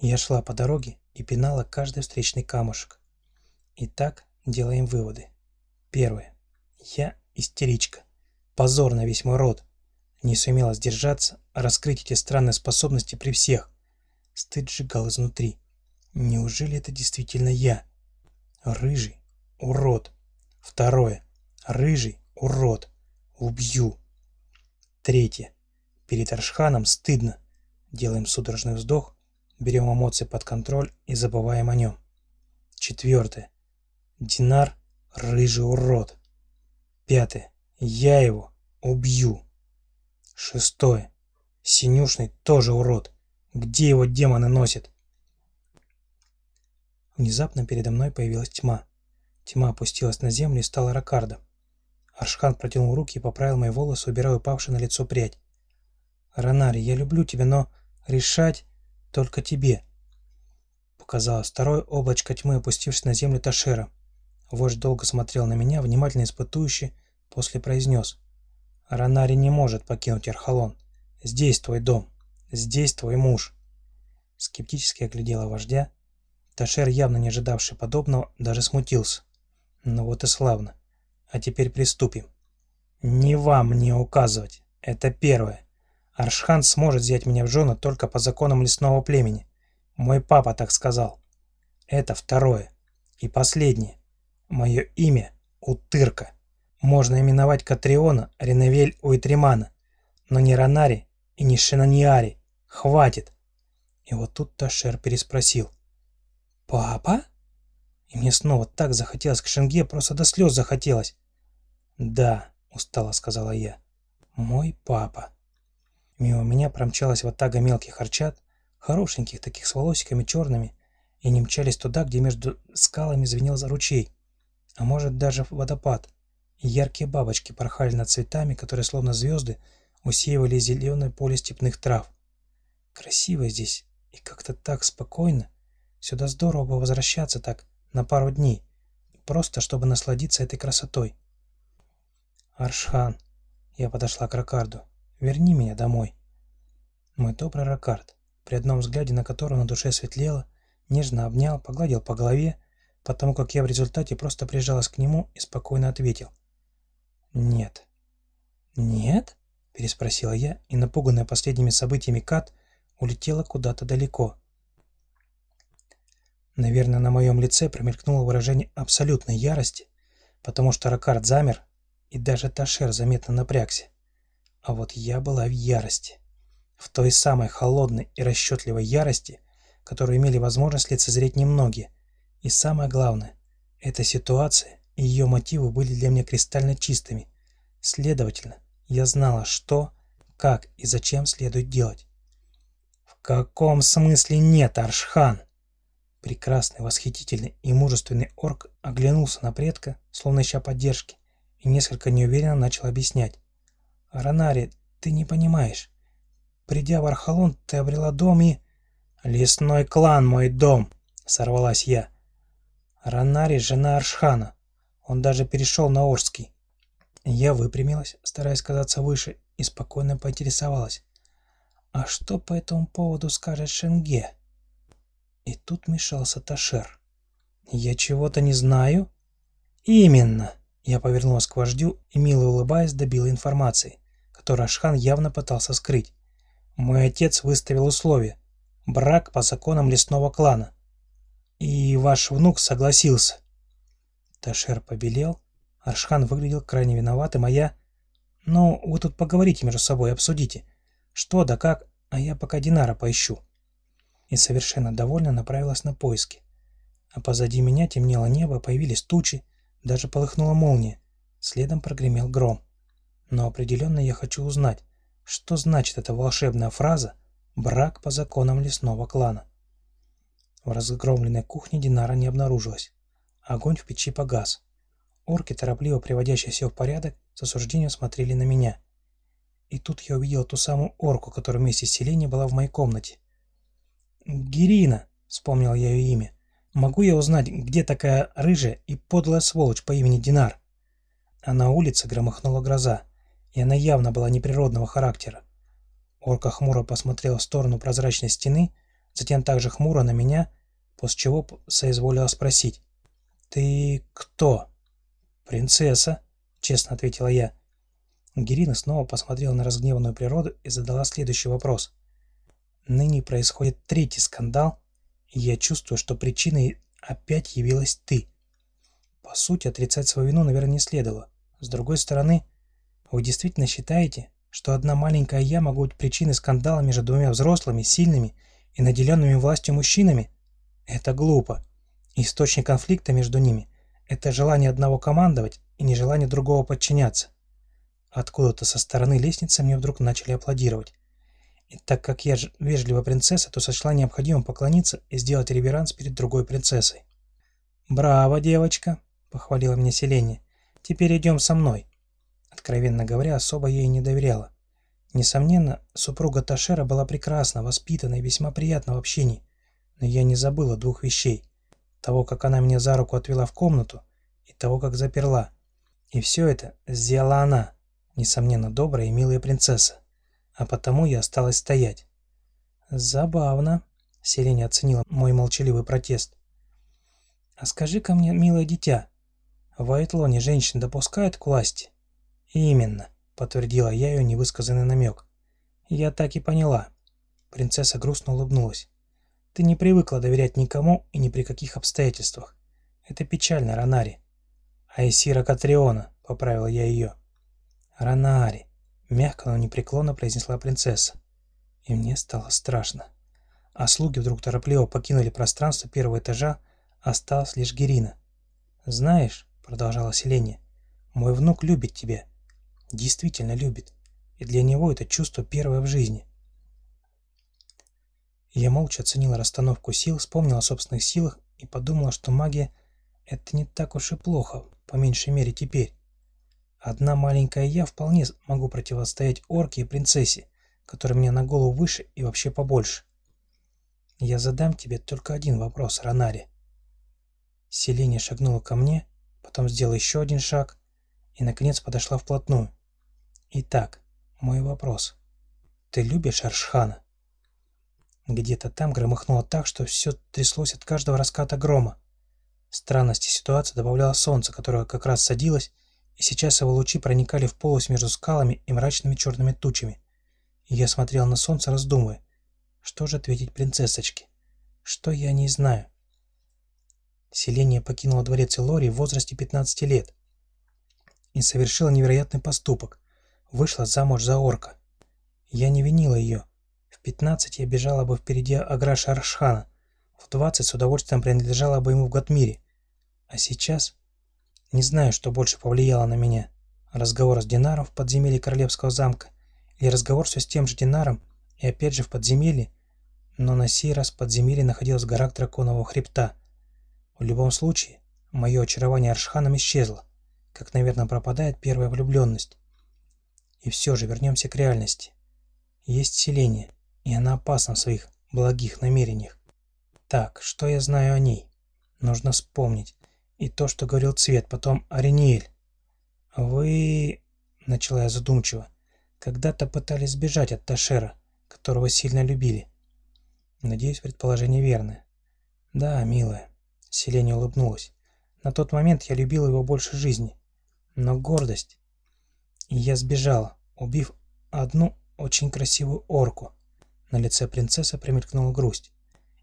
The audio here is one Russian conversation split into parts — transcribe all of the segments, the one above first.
Я шла по дороге и пинала каждый встречный камушек. Итак, делаем выводы. Первое. Я истеричка. Позор на весь мой род. Не сумела сдержаться, раскрыть эти странные способности при всех. Стыд сжигал изнутри. Неужели это действительно я? Рыжий. Урод. Второе. Рыжий. Урод. Убью. Третье. Перед Аршханом стыдно. Делаем судорожный вздох, берем эмоции под контроль и забываем о нем. Четвертое. Динар – рыжий урод. Пятое. Я его убью. Шестое. Синюшный тоже урод. Где его демоны носят? Внезапно передо мной появилась тьма. Тьма опустилась на землю и стала ракардом. Аршхан протянул руки и поправил мои волосы, убирая упавшую на лицо прядь. «Ранари, я люблю тебя, но решать только тебе», — показалось второе облачко тьмы, опустившись на землю Ташера. Вождь долго смотрел на меня, внимательно испытующе, после произнес. «Ранари не может покинуть Архалон. Здесь твой дом. Здесь твой муж». Скептически оглядела вождя. Ташер, явно не ожидавший подобного, даже смутился. «Ну вот и славно. А теперь приступим. Не вам мне указывать. Это первое. Аршхан сможет взять меня в жены только по законам лесного племени. Мой папа так сказал. Это второе. И последнее. Мое имя — Утырка. Можно именовать Катриона Реневель Уитримана, но не Ранари и не Шинаниари. Хватит. И вот тут Ташер переспросил. «Папа?» И мне снова так захотелось к Шенге, просто до слез захотелось. «Да», — устало сказала я, — «мой папа». Мимо меня промчалась ватага мелких арчат, хорошеньких таких с волосиками черными, и они мчались туда, где между скалами звенел за ручей, а может даже водопад, и яркие бабочки порхали над цветами, которые словно звезды усеивали зеленое поле степных трав. Красиво здесь и как-то так спокойно. Сюда здорово бы возвращаться так на пару дней, просто чтобы насладиться этой красотой. «Аршхан!» Я подошла к Ракарду. «Верни меня домой!» Добрый Ракард, при одном взгляде на которого на душе светлело, нежно обнял, погладил по голове, потому как я в результате просто прижалась к нему и спокойно ответил. «Нет». «Нет?» – переспросила я, и, напуганная последними событиями Кат, улетела куда-то далеко. Наверное, на моем лице промелькнуло выражение абсолютной ярости, потому что Ракард замер, и даже Ташер заметно напрягся. А вот я была в ярости. В той самой холодной и расчетливой ярости, которую имели возможность лицезреть немногие. И самое главное, эта ситуация и ее мотивы были для меня кристально чистыми. Следовательно, я знала, что, как и зачем следует делать. «В каком смысле нет, Аршхан?» Прекрасный, восхитительный и мужественный орк оглянулся на предка, словно ища поддержки, и несколько неуверенно начал объяснять. «Ранари, ты не понимаешь. Придя в Архалон, ты обрела дом и...» «Лесной клан мой дом!» — сорвалась я. Ранари — жена Аршхана. Он даже перешел на Орский. Я выпрямилась, стараясь казаться выше, и спокойно поинтересовалась. «А что по этому поводу скажет Шенге?» И тут мешался Ташер. «Я чего-то не знаю?» «Именно!» Я повернулась к вождю и, мило улыбаясь, добила информации, которую Ашхан явно пытался скрыть. Мой отец выставил условие. Брак по законам лесного клана. И ваш внук согласился. Ташер побелел. Аршхан выглядел крайне виноватым, а я... Ну, вы тут поговорите между собой, обсудите. Что да как, а я пока Динара поищу. И совершенно довольно направилась на поиски. А позади меня темнело небо, появились тучи, даже полыхнула молния. Следом прогремел гром. Но определенно я хочу узнать, что значит эта волшебная фраза «брак по законам лесного клана». В разгромленной кухне Динара не обнаружилось. Огонь в печи погас. Орки, торопливо приводящие все в порядок, с осуждением смотрели на меня. И тут я увидел ту самую орку, которая вместе с Селени была в моей комнате. «Гирина», — вспомнил я ее имя. Могу я узнать, где такая рыжая и подлая сволочь по имени Динар? А на улице громыхнула гроза, и она явно была неприродного характера. Орка хмуро посмотрела в сторону прозрачной стены, затем также хмуро на меня, после чего соизволила спросить. «Ты кто?» «Принцесса», — честно ответила я. Герина снова посмотрела на разгневанную природу и задала следующий вопрос. «Ныне происходит третий скандал, и я чувствую, что причиной опять явилась ты. По сути, отрицать свою вину, наверное, не следовало. С другой стороны, вы действительно считаете, что одна маленькая я могу быть причиной скандала между двумя взрослыми, сильными и наделенными властью мужчинами? Это глупо. Источник конфликта между ними – это желание одного командовать и нежелание другого подчиняться. Откуда-то со стороны лестницы мне вдруг начали аплодировать. И так как я вежливая принцесса, то сочла необходимым поклониться и сделать реверанс перед другой принцессой. «Браво, девочка!» — похвалила меня Селения. «Теперь идем со мной». Откровенно говоря, особо ей не доверяла. Несомненно, супруга Ташера была прекрасна, воспитана и весьма приятна в общении. Но я не забыла двух вещей. Того, как она меня за руку отвела в комнату, и того, как заперла. И все это сделала она, несомненно, добрая и милая принцесса. А потому я осталась стоять. Забавно, Селения оценила мой молчаливый протест. А скажи-ка мне, милое дитя, в Айтлоне женщин допускают к власти? Именно, подтвердила я ее невысказанный намек. Я так и поняла. Принцесса грустно улыбнулась. Ты не привыкла доверять никому и ни при каких обстоятельствах. Это печально, Ранари. Айсира Катриона, поправил я ее. Ранари, мягко, но непреклонно произнесла принцесса. И мне стало страшно. А слуги вдруг торопливо покинули пространство первого этажа, осталась лишь Герина. «Знаешь», — продолжала Селения, — «мой внук любит тебя. Действительно любит. И для него это чувство первое в жизни». Я молча оценила расстановку сил, вспомнила о собственных силах и подумала, что магия — это не так уж и плохо, по меньшей мере теперь. Одна маленькая я вполне могу противостоять орке и принцессе, которая мне на голову выше и вообще побольше. Я задам тебе только один вопрос, Ранари. Селения шагнула ко мне, потом сделала еще один шаг и, наконец, подошла вплотную. Итак, мой вопрос. Ты любишь Аршхана? Где-то там громыхнуло так, что все тряслось от каждого раската грома. Странности ситуации добавляло солнце, которое как раз садилось, и сейчас его лучи проникали в полость между скалами и мрачными черными тучами. И я смотрел на солнце, раздумывая, что же ответить принцессочке? Что я не знаю? Селения покинула дворец Элори в возрасте 15 лет и совершила невероятный поступок. Вышла замуж за орка. Я не винила ее. В 15 я бежала бы впереди Аграша Аршхана. В 20 с удовольствием принадлежала бы ему в Гатмире. А сейчас... Не знаю, что больше повлияло на меня. Разговор с Динаром в подземелье Королевского замка или разговор все с тем же Динаром и опять же в подземелье, но на сей раз в подземелье находилась гора Драконового хребта. В любом случае, мое очарование Аршханом исчезло, как, наверное, пропадает первая влюбленность. И все же вернемся к реальности. Есть селение, и она опасна в своих благих намерениях. Так, что я знаю о ней? Нужно вспомнить. И то, что говорил Цвет, потом Ариниэль. Вы... Начала я задумчиво. Когда-то пытались сбежать от Ташера, которого сильно любили. Надеюсь, предположение верное. Да, милая. Селения улыбнулась. На тот момент я любил его больше жизни. Но гордость... И я сбежала, убив одну очень красивую орку. На лице принцессы промелькнула грусть.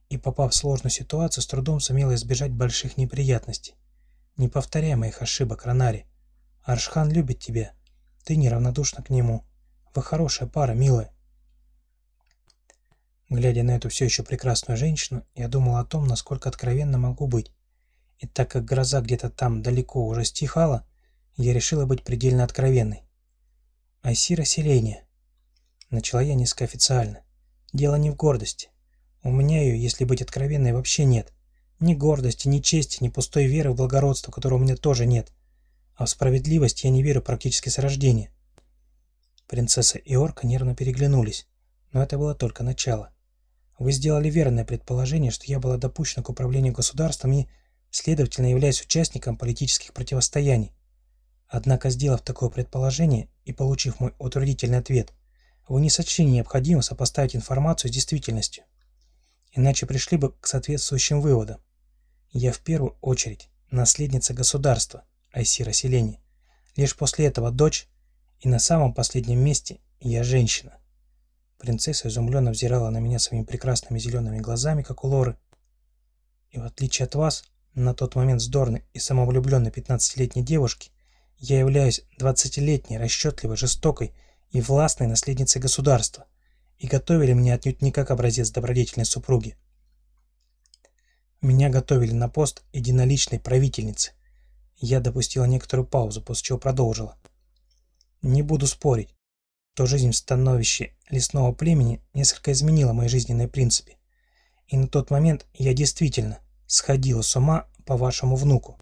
И, попав в сложную ситуацию, с трудом сумела избежать больших неприятностей. Не повторяй моих ошибок, Ранари. Аршхан любит тебя. Ты неравнодушна к нему. Вы хорошая пара, милая. Глядя на эту все еще прекрасную женщину, я думал о том, насколько откровенно могу быть. И так как гроза где-то там далеко уже стихала, я решила быть предельно откровенной. «Айсира селение», — начала я низко официально. «Дело не в гордости. У меня ее, если быть откровенной, вообще нет. Ни гордости, ни чести, ни пустой веры в благородство, которого у меня тоже нет. А в справедливость я не верю практически с рождения». Принцесса и орка нервно переглянулись, но это было только начало. Вы сделали верное предположение, что я была допущена к управлению государством и, следовательно, являюсь участником политических противостояний. Однако, сделав такое предположение и получив мой утвердительный ответ, вы не сочли необходимым сопоставить информацию с действительностью. иначе пришли бы к соответствующим выводам. Я в первую очередь наследница государства, Айсира Селени. Лишь после этого дочь, и на самом последнем месте я женщина. Принцесса изумленно взирала на меня своими прекрасными зелеными глазами, как у Лоры. И в отличие от вас, на тот момент вздорной и самовлюбленной 15-летней девушки, я являюсь 20-летней, расчетливой, жестокой и властной наследницей государства, и готовили меня отнюдь не как образец добродетельной супруги. Меня готовили на пост единоличной правительницы. Я допустила некоторую паузу, после чего продолжила. Не буду спорить, что жизнь в становище лесного племени несколько изменила мои жизненные принципы. И на тот момент я действительно сходила с ума по вашему внуку.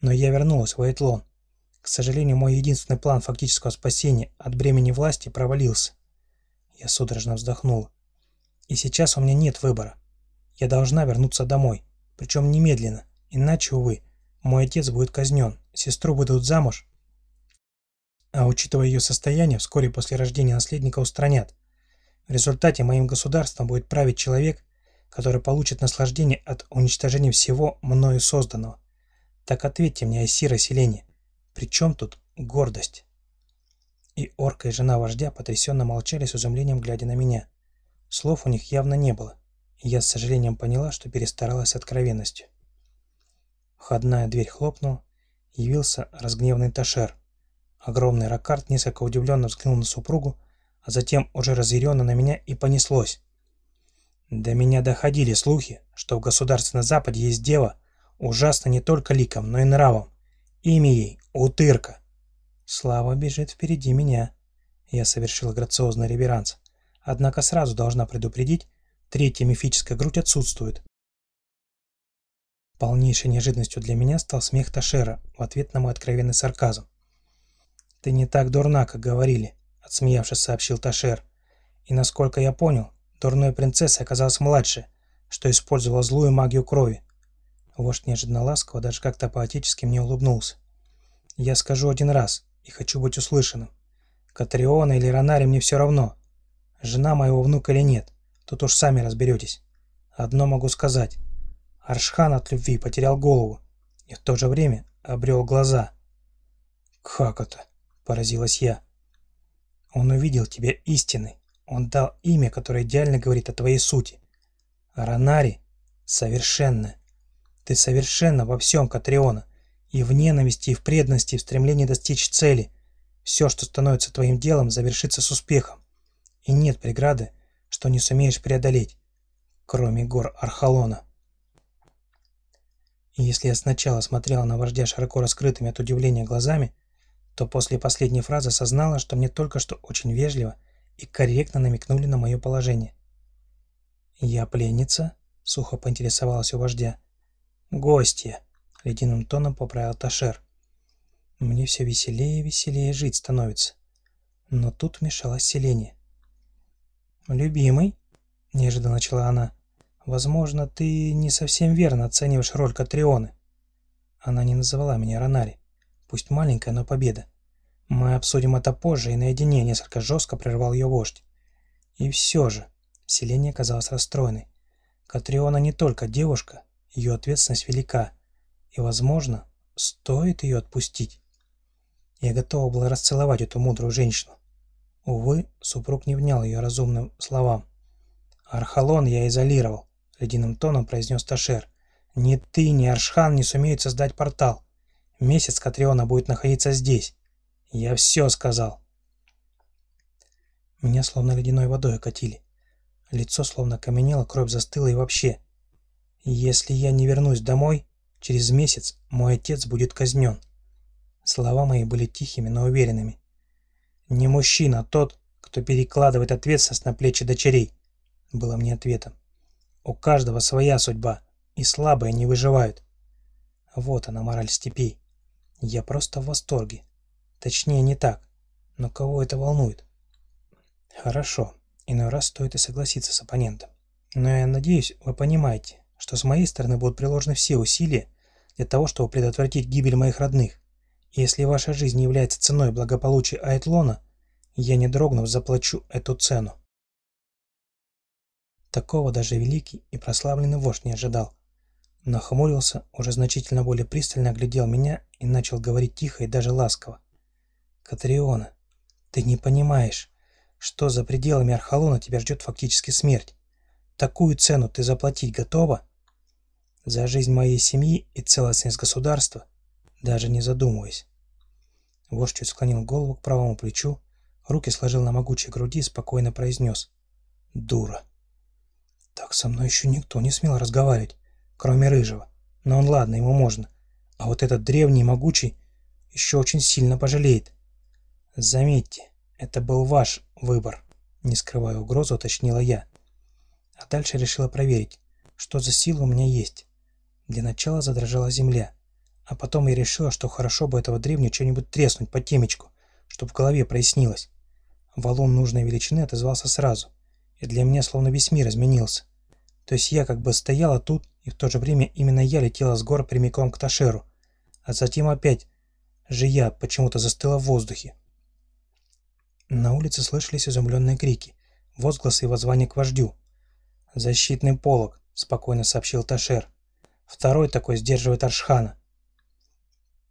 Но я вернулась в Эйтлон. К сожалению, мой единственный план фактического спасения от бремени власти провалился. Я судорожно вздохнула. И сейчас у меня нет выбора. Я должна вернуться домой, причем немедленно, иначе, увы, мой отец будет казнен, сестру выдадут замуж, а учитывая ее состояние, вскоре после рождения наследника устранят. В результате моим государством будет править человек, который получит наслаждение от уничтожения всего мною созданного. Так ответьте мне, Айсира Селени, при чем тут гордость? И орка и жена вождя потрясенно молчали с изумлением, глядя на меня. Слов у них явно не было, и я с сожалением поняла, что перестаралась откровенностью. Входная дверь хлопнула, явился разгневанный Ташер. Огромный Ракарт несколько удивленно взглянул на супругу, а затем уже разъяренно на меня и понеслось. До меня доходили слухи, что в государстве на Западе есть дева, ужасно не только ликом, но и нравом. Имя ей — Утырка. Слава бежит впереди меня. Я совершил грациозный реверанс. Однако сразу должна предупредить, третья мифическая грудь отсутствует. Полнейшей неожиданностью для меня стал смех Ташера в ответ на мой откровенный сарказм. «Ты не так дурна, как говорили», — отсмеявшись, сообщил Ташер. «И насколько я понял, дурной принцессой оказалась младшая, что использовала злую магию крови». Вождь неожиданно ласково, даже как-то поотечески мне улыбнулся. «Я скажу один раз, и хочу быть услышанным. Катриона или Ронари мне все равно. Жена моего внука или нет, тут уж сами разберетесь. Одно могу сказать. Аршхан от любви потерял голову и в то же время обрел глаза». «Как это?» – поразилась я. «Он увидел тебя истинной. Он дал имя, которое идеально говорит о твоей сути. Ронари – совершенная. Ты совершенна во всем, Катриона. И в ненависти, и в преданности, и в стремлении достичь цели. Все, что становится твоим делом, завершится с успехом. И нет преграды, что не сумеешь преодолеть, кроме гор Архалона. И если я сначала смотрела на вождя широко раскрытыми от удивления глазами, то после последней фразы осознала, что мне только что очень вежливо и корректно намекнули на мое положение. «Я пленница?» — сухо поинтересовалась у вождя. «Гостья!» — ледяным тоном поправил Ташер. «Мне все веселее и веселее жить становится». Но тут вмешалось селение. «Любимый?» — неожиданно начала она. «Возможно, ты не совсем верно оцениваешь роль Катрионы». Она не называла меня Ронари. Пусть маленькая, но победа. Мы обсудим это позже, и наедине несколько жестко прервал ее вождь. И все же, селение казалось расстроенной. Катриона не только девушка, ее ответственность велика, и, возможно, стоит ее отпустить. Я готова была расцеловать эту мудрую женщину. Увы, супруг не внял ее разумным словам. «Архалон я изолировал», — ледяным тоном произнес Ташер. «Ни ты, ни Аршхан не сумеют создать портал. Месяц Катриона будет находиться здесь. Я все сказал». Меня словно ледяной водой окатили. Лицо словно каменело, кровь застыла и вообще. Если я не вернусь домой, через месяц мой отец будет казнен. Слова мои были тихими, но уверенными. Не мужчина, а тот, кто перекладывает ответственность на плечи дочерей, было мне ответом. У каждого своя судьба, и слабые не выживают. Вот она, мораль степей. Я просто в восторге. Точнее, не так. Но кого это волнует? Хорошо. Иной раз стоит и согласиться с оппонентом. Но я надеюсь, вы понимаете, что с моей стороны будут приложены все усилия для того, чтобы предотвратить гибель моих родных. И если ваша жизнь является ценой благополучия Айтлона, я не дрогнув заплачу эту цену. Такого даже великий и прославленный вождь не ожидал. Нахмурился, уже значительно более пристально оглядел меня и начал говорить тихо и даже ласково. «Катриона, ты не понимаешь, что за пределами Архалона тебя ждет фактически смерть. Такую цену ты заплатить готова? За жизнь моей семьи и целостность государства, даже не задумываясь». Вождь чуть склонил голову к правому плечу, руки сложил на могучей груди и спокойно произнес. «Дура». Так со мной еще никто не смел разговаривать, кроме Рыжего. Но он ладно, ему можно. А вот этот древний могучий еще очень сильно пожалеет. Заметьте, это был ваш выбор, не скрывая угрозу, уточнила я. А дальше решила проверить, что за сила у меня есть. Для начала задрожала земля, а потом я решила, что хорошо бы этого древнего что-нибудь треснуть по темечку, чтобы в голове прояснилось. Валун нужной величины отозвался сразу, и для меня словно весь мир изменился. То есть я как бы стояла тут, и в то же время именно я летела с гор прямиком к Ташеру, а затем опять же я почему-то застыла в воздухе. На улице слышались изумленные крики, возгласы и воззвания к вождю. «Защитный полог», — спокойно сообщил Ташер. «Второй такой сдерживает Аршхана».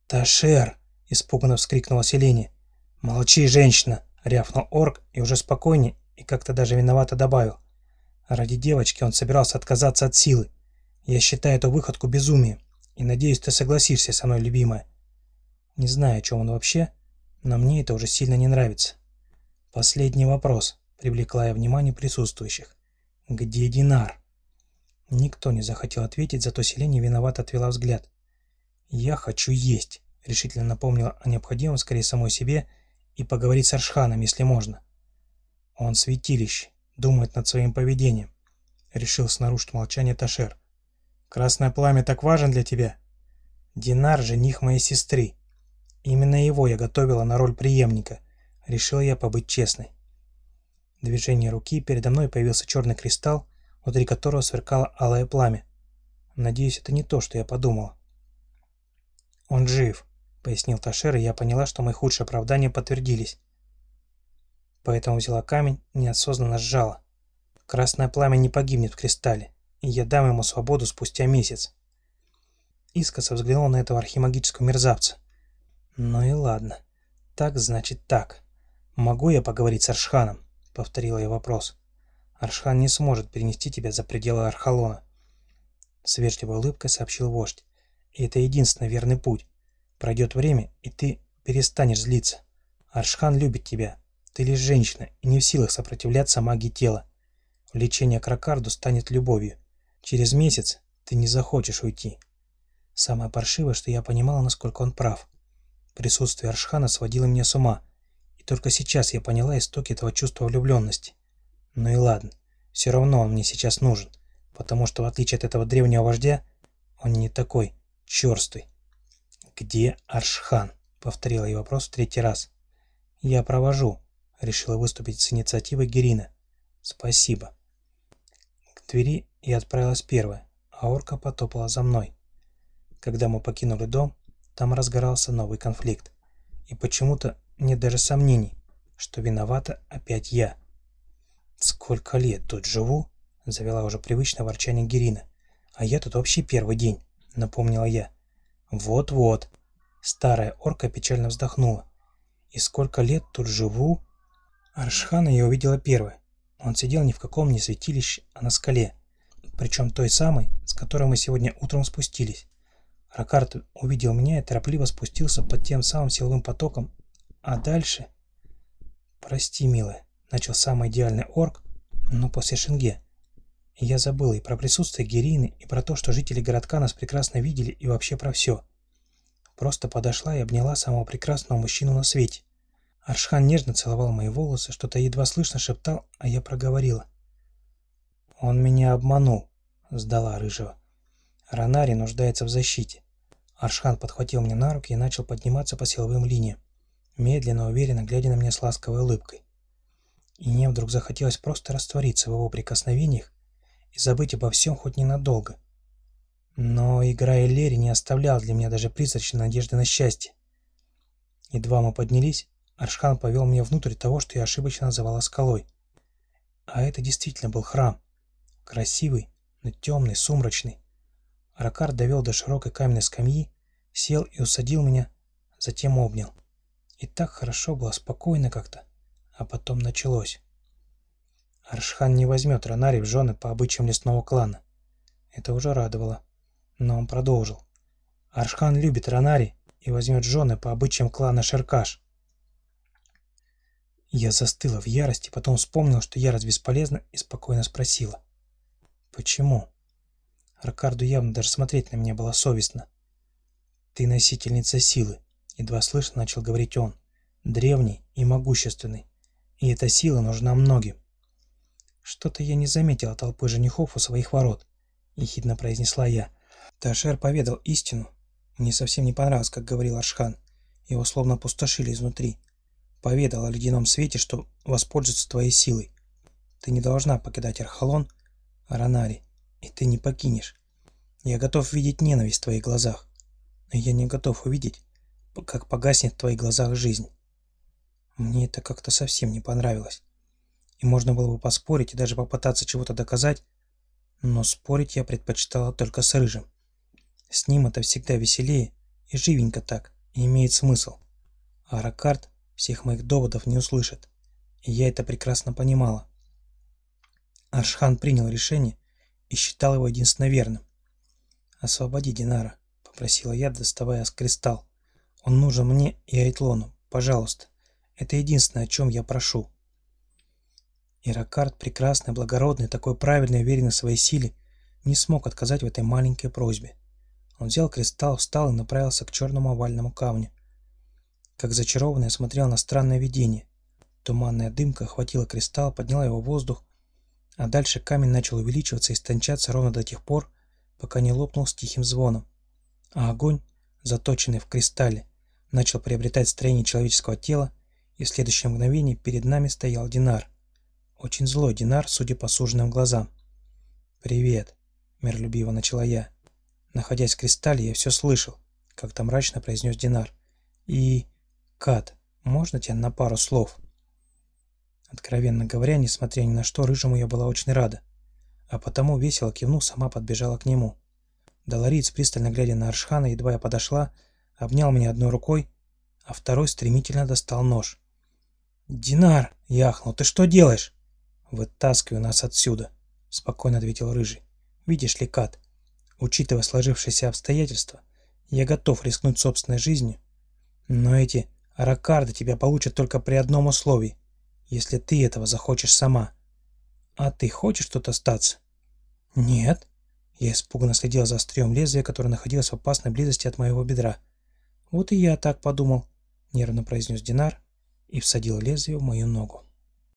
«Ташер!» — испуганно вскрикнула Селени. «Молчи, женщина!» — рявкнул орк и уже спокойнее и как-то даже виновато добавил. Ради девочки он собирался отказаться от силы. Я считаю эту выходку безумием, и надеюсь, ты согласишься со мной, любимая. Не знаю, о чем он вообще, но мне это уже сильно не нравится. Последний вопрос, привлекла я внимание присутствующих. Где Динар? Никто не захотел ответить, зато Селения виновато отвела взгляд. «Я хочу есть», — решительно напомнила о необходимом скорее самой себе и поговорить с Аршханом, если можно. Он святилище, думает над своим поведением. Решил снаружить молчание Ташер. «Красное пламя так важен для тебя?» «Динар – жених моей сестры. Именно его я готовила на роль преемника. Решил я побыть честной». Движение руки, передо мной появился черный кристалл, внутри которого сверкало алое пламя. Надеюсь, это не то, что я подумала. «Он жив», — пояснил Ташер, и я поняла, что мои худшие оправдания подтвердились поэтому взяла камень и неосознанно сжала. Красное пламя не погибнет в кристалле, и я дам ему свободу спустя месяц. Искоса взглянул на этого архимагического мерзавца. Ну и ладно. Так значит так. Могу я поговорить с Аршханом? Повторила я вопрос. Аршхан не сможет перенести тебя за пределы Архалона. С вежливой улыбкой сообщил вождь. И это единственный верный путь. Пройдет время, и ты перестанешь злиться. Аршхан любит тебя, ты лишь женщина и не в силах сопротивляться магии тела. Влечение к Ракарду станет любовью. Через месяц ты не захочешь уйти. Самое паршивое, что я понимала, насколько он прав. Присутствие Аршхана сводило меня с ума, и только сейчас я поняла истоки этого чувства влюбленности. Ну и ладно, все равно он мне сейчас нужен, потому что в отличие от этого древнего вождя, он не такой черствый. «Где Аршхан?» — повторила я вопрос в третий раз. «Я провожу», решила выступить с инициативой Герина. «Спасибо». К двери я отправилась первая, а орка потопала за мной. Когда мы покинули дом, там разгорался новый конфликт. И почему-то нет даже сомнений, что виновата опять я. «Сколько лет тут живу?» — завела уже привычное ворчание Герина. «А я тут вообще первый день», — напомнила я. «Вот-вот». Старая орка печально вздохнула. «И сколько лет тут живу?» Аршхана я увидела первой. Он сидел ни в каком не святилище, а на скале. Причем той самой, с которой мы сегодня утром спустились. Ракарт увидел меня и торопливо спустился под тем самым силовым потоком. А дальше... «Прости, милая», — начал самый идеальный орк, но после Шенге. Я забыл и про присутствие Герины, и про то, что жители городка нас прекрасно видели, и вообще про все. Просто подошла и обняла самого прекрасного мужчину на свете. Аршхан нежно целовал мои волосы, что-то едва слышно шептал, а я проговорила. «Он меня обманул», — сдала Рыжего. «Ранари нуждается в защите». Аршхан подхватил меня на руки и начал подниматься по силовым линиям, медленно, уверенно, глядя на меня с ласковой улыбкой. И мне вдруг захотелось просто раствориться в его прикосновениях и забыть обо всем хоть ненадолго. Но игра Эллери не оставляла для меня даже призрачной надежды на счастье. Едва мы поднялись, Аршхан повел меня внутрь того, что я ошибочно называла скалой. А это действительно был храм. Красивый, но темный, сумрачный. Ракар довел до широкой каменной скамьи, сел и усадил меня, затем обнял. И так хорошо было, спокойно как-то. А потом началось. Аршхан не возьмет Ранари в жены по обычаям лесного клана. Это уже радовало. Но он продолжил. Аршхан любит Ранари и возьмет жены по обычаям клана Шеркаш. Я застыла в ярости, потом вспомнила, что ярость бесполезна, и спокойно спросила. «Почему?» Ракарду явно даже смотреть на меня было совестно. «Ты носительница силы», — едва слышно начал говорить он. «Древний и могущественный. И эта сила нужна многим». «Что-то я не заметила толпы женихов у своих ворот», — ехидно произнесла я. Ташер поведал истину. Мне совсем не понравилось, как говорил Аршхан. Его словно опустошили изнутри поведал о ледяном свете, что воспользуется твоей силой. Ты не должна покидать Архалон, Аранари, и ты не покинешь. Я готов видеть ненависть в твоих глазах, но я не готов увидеть, как погаснет в твоих глазах жизнь. Мне это как-то совсем не понравилось. И можно было бы поспорить и даже попытаться чего-то доказать, но спорить я предпочитала только с Рыжим. С ним это всегда веселее и живенько так, и имеет смысл. А Ракарт всех моих доводов не услышит. И я это прекрасно понимала. Аршхан принял решение и считал его единственно верным. «Освободи Динара», — попросила я, доставая кристалл. «Он нужен мне и Айтлону. Пожалуйста. Это единственное, о чем я прошу». Иракард, прекрасный, благородный, такой правильный уверенный в своей силе, не смог отказать в этой маленькой просьбе. Он взял кристалл, встал и направился к черному овальному камню, как зачарованный смотрел на странное видение. Туманная дымка охватила кристалл, подняла его в воздух, а дальше камень начал увеличиваться и истончаться ровно до тех пор, пока не лопнул с тихим звоном. А огонь, заточенный в кристалле, начал приобретать строение человеческого тела, и в следующее мгновение перед нами стоял Динар. Очень злой Динар, судя по суженным глазам. «Привет», — миролюбиво начала я. Находясь в кристалле, я все слышал, как-то мрачно произнес Динар. «И... «Кат, можно тебя на пару слов?» Откровенно говоря, несмотря ни на что, Рыжему я была очень рада. А потому, весело кивнув, сама подбежала к нему. Долориец, пристально глядя на Аршхана, едва я подошла, обнял меня одной рукой, а второй стремительно достал нож. «Динар!» — яхнул. «Ты что делаешь?» «Вытаскиваю нас отсюда», — спокойно ответил Рыжий. «Видишь ли, Кат, учитывая сложившиеся обстоятельства, я готов рискнуть собственной жизнью, но эти Ракарды тебя получат только при одном условии, если ты этого захочешь сама. А ты хочешь тут остаться? Нет. Я испуганно следил за острием лезвия, которое находилось в опасной близости от моего бедра. Вот и я так подумал, нервно произнес Динар и всадил лезвие в мою ногу.